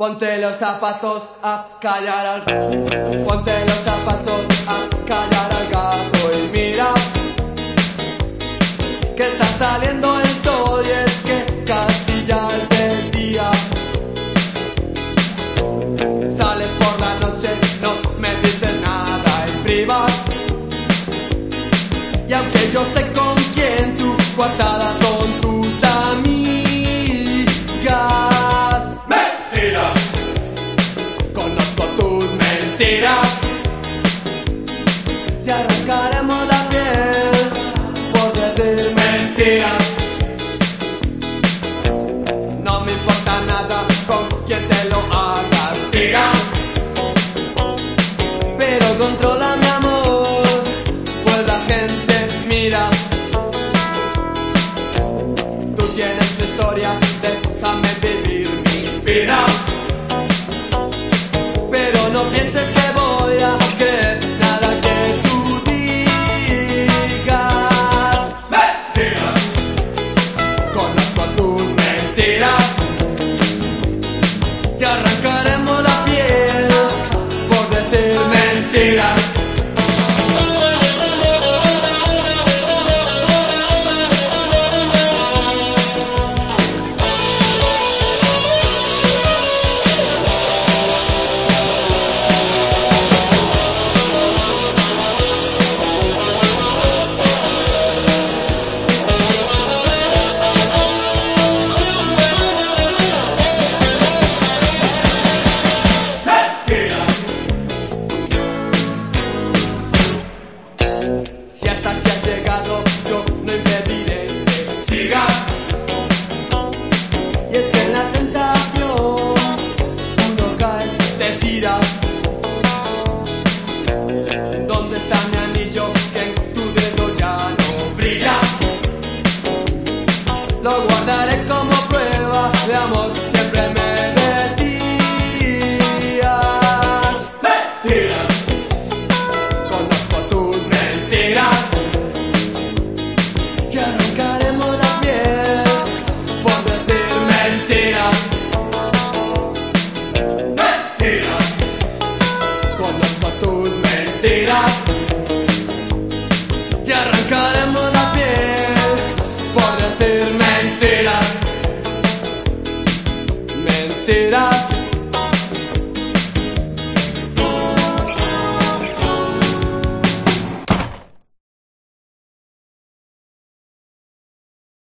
Ponte los zapatos a callar al Ponte los zapatos a callar al gato y mira que está saliendo el sol y es que casi ya es de día. Sales por la noche, no me dices nada en privas. Y aunque yo sé con quién tu coartada son tus amigas. Te arrancaremos la piel por decir mentiras. No me importa nada con quien te lo haga. tira, Pero controla mi amor, pues la gente mira. Tú tienes tu historia, Te arrancaremos la piel por decirme.